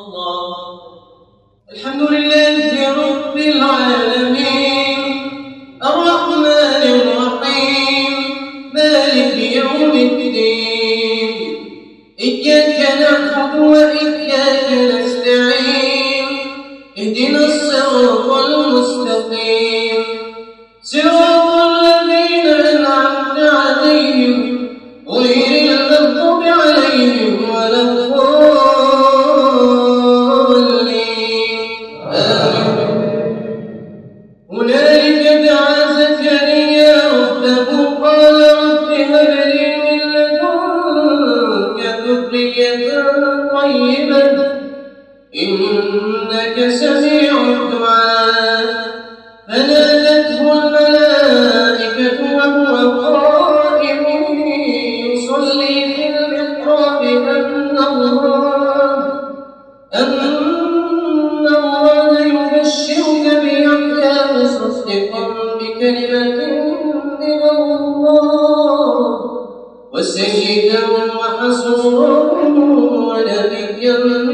الله. الحمد لله رب العالمين. إنك سميع الدعاء. فنادته الملائكة وهو قائم يصلي في المحراب أن الله أن الله يبشرك بيحيى مصدقا بكلمة من الله. وسيدا وحصورا ونبيا من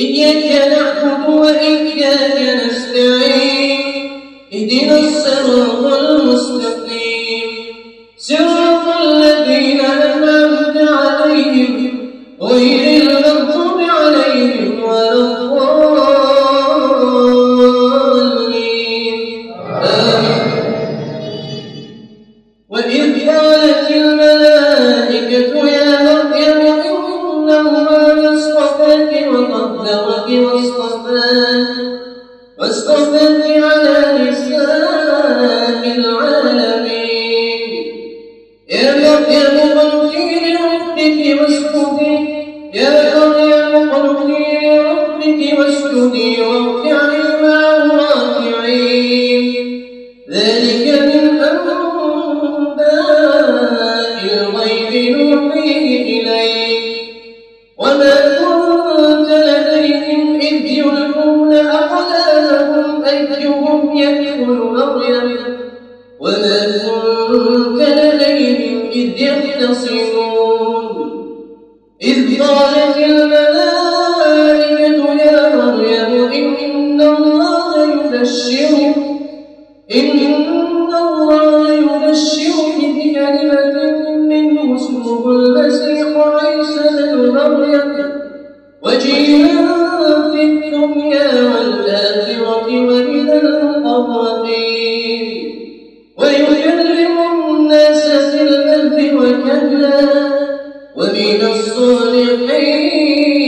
إياك نعبد وإياك نستعين اهدنا الصراط المستقيم. صراط الذين أنعمت عليهم غير المغضوب عليهم ولا الضالين. وإذ قالت الملائكة يا مريم إن الله وقدرك واصطفاك واصطفاك على نساء العالمين. يا مريم قلتي لربك واسجدي يا مريم قلتي لربك واسجدي واركعي مع الراكعين ذلك من أنباء يكفل مريم وما كنت لديهم إذ يختصمون. إذ قالت الملائكة I'm Jesus, you mean?